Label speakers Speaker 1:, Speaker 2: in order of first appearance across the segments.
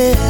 Speaker 1: yeah.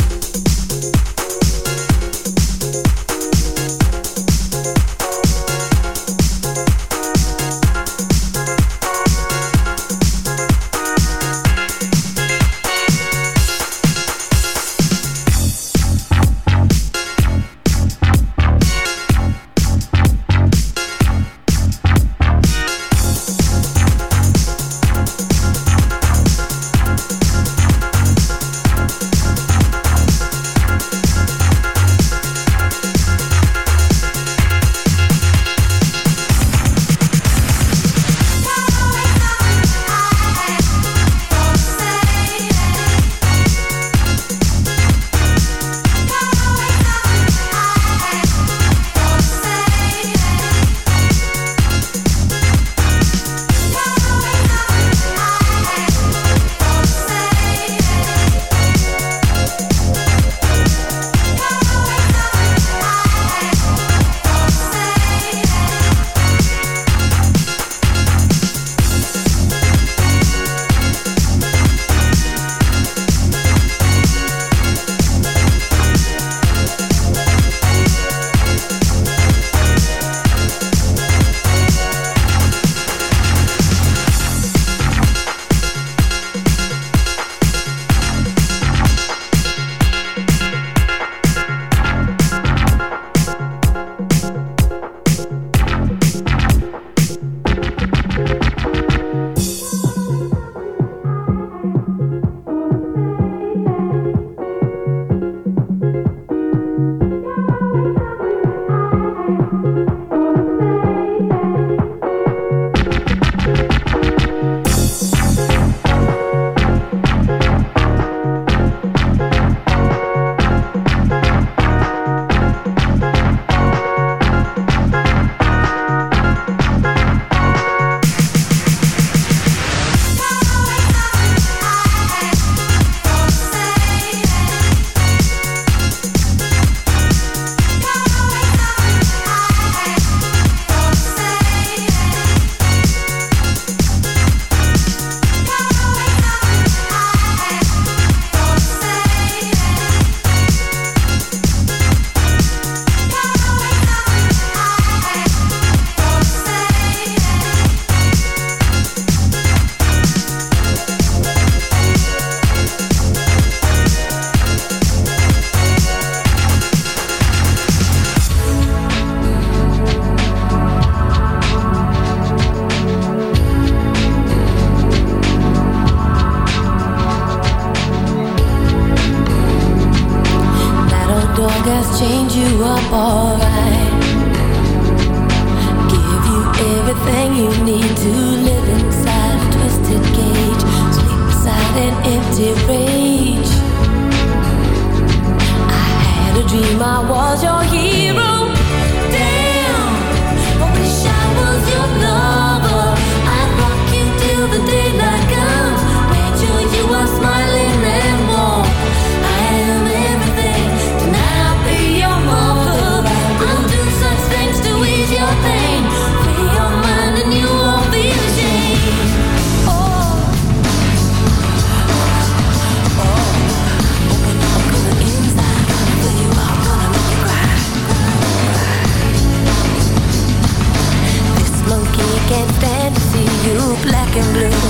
Speaker 2: black and blue.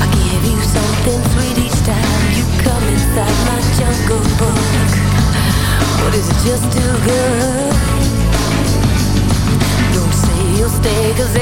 Speaker 2: I give you something sweet each time you come inside my jungle book. But is it just too good? Don't say you'll stay, cause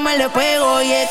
Speaker 3: me
Speaker 4: le
Speaker 5: pego y es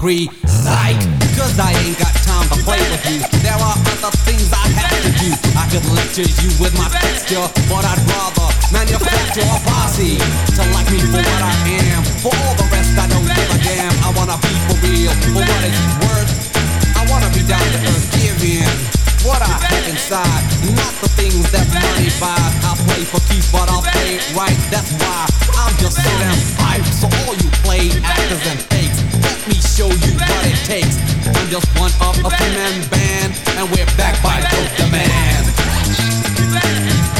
Speaker 6: Agree, show you what it takes. I'm just one of a three-man band, and we're backed by Dope Demand.
Speaker 7: Don't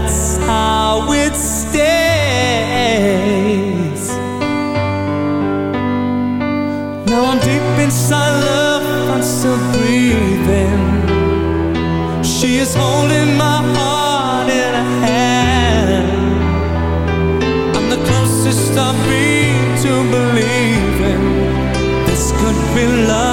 Speaker 1: that's how it stays. Now I'm deep inside love, I'm still breathing. She is holding my heart in her hand. I'm the closest I've been to believing this could be love.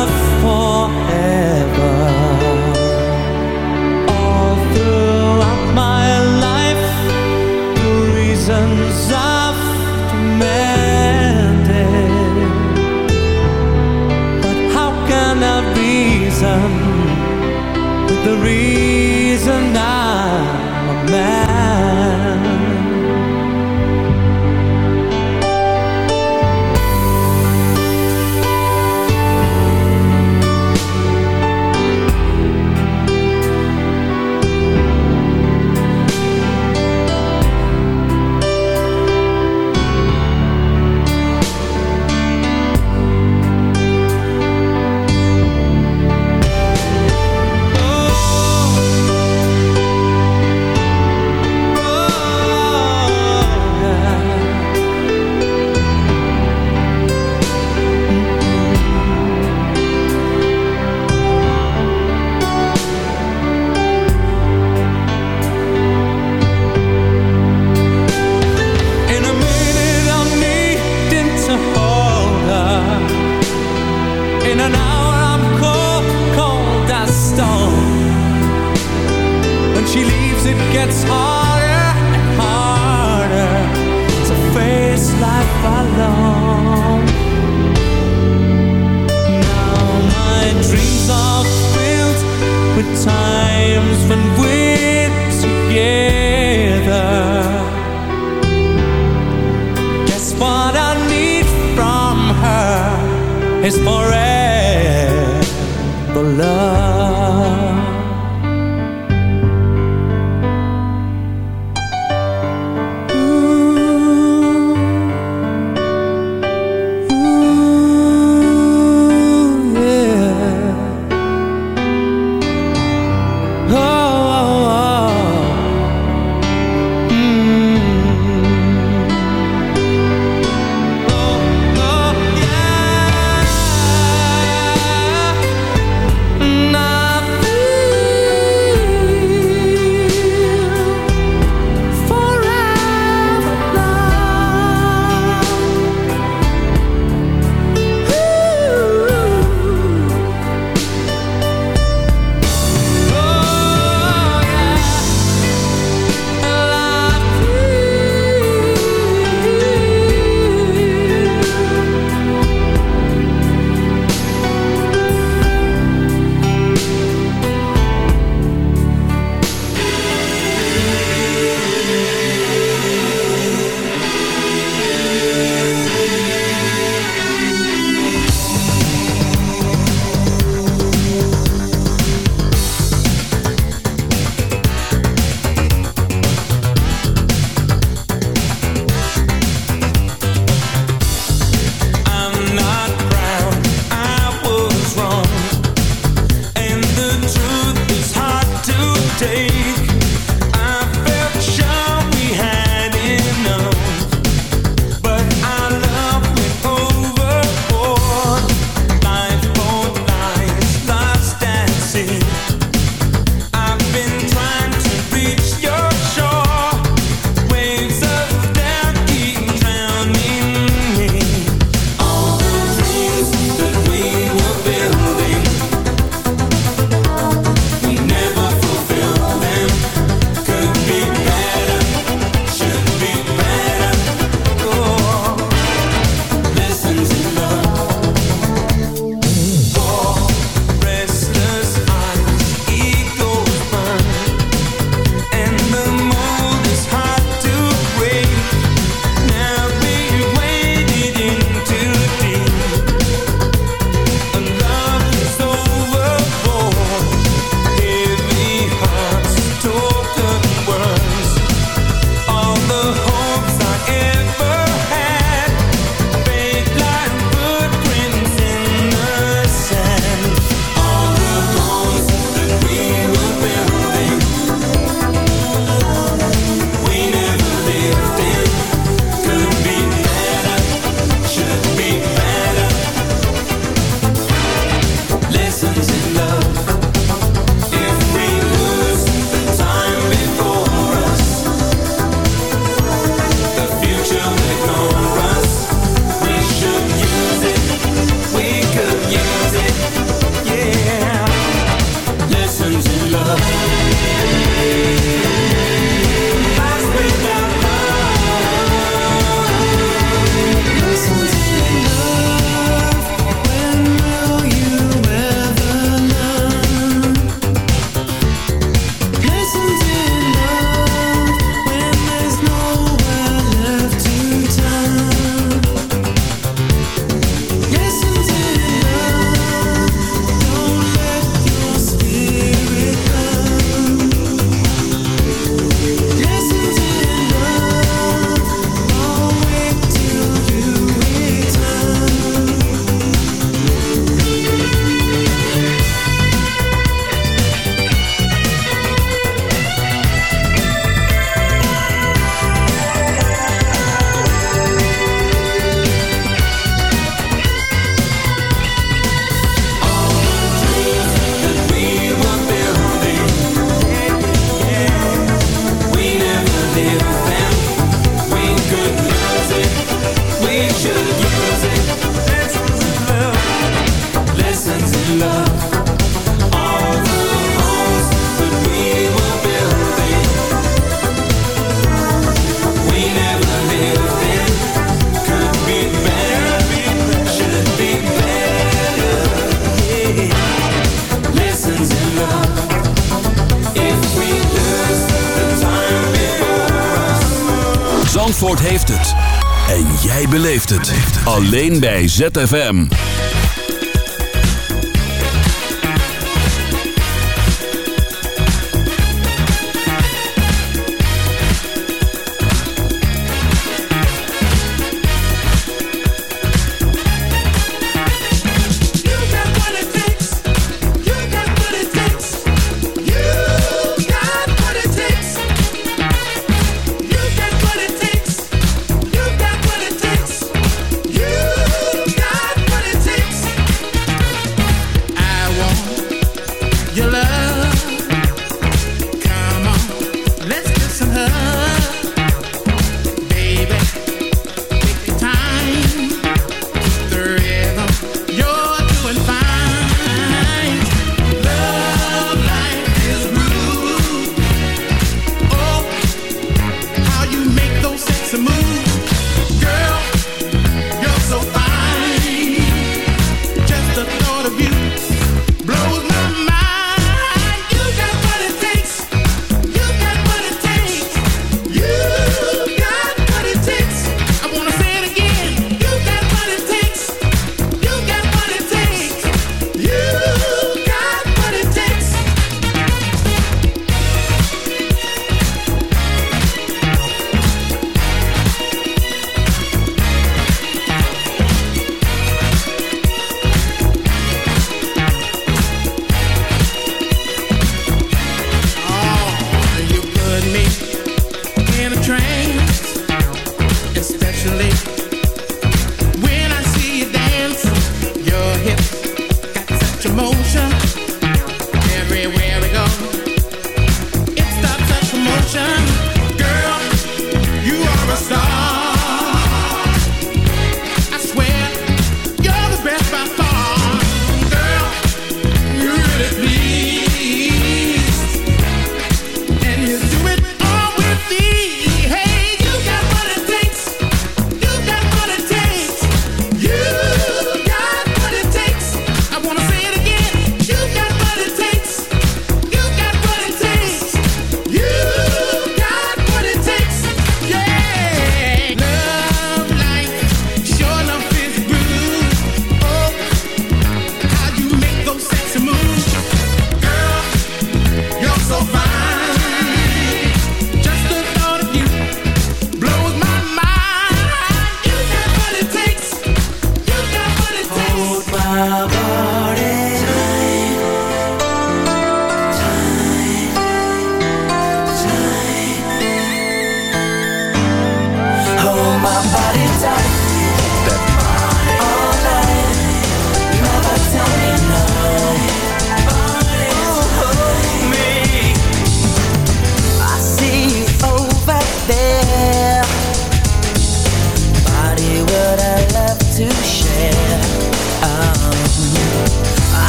Speaker 8: Alleen bij ZFM.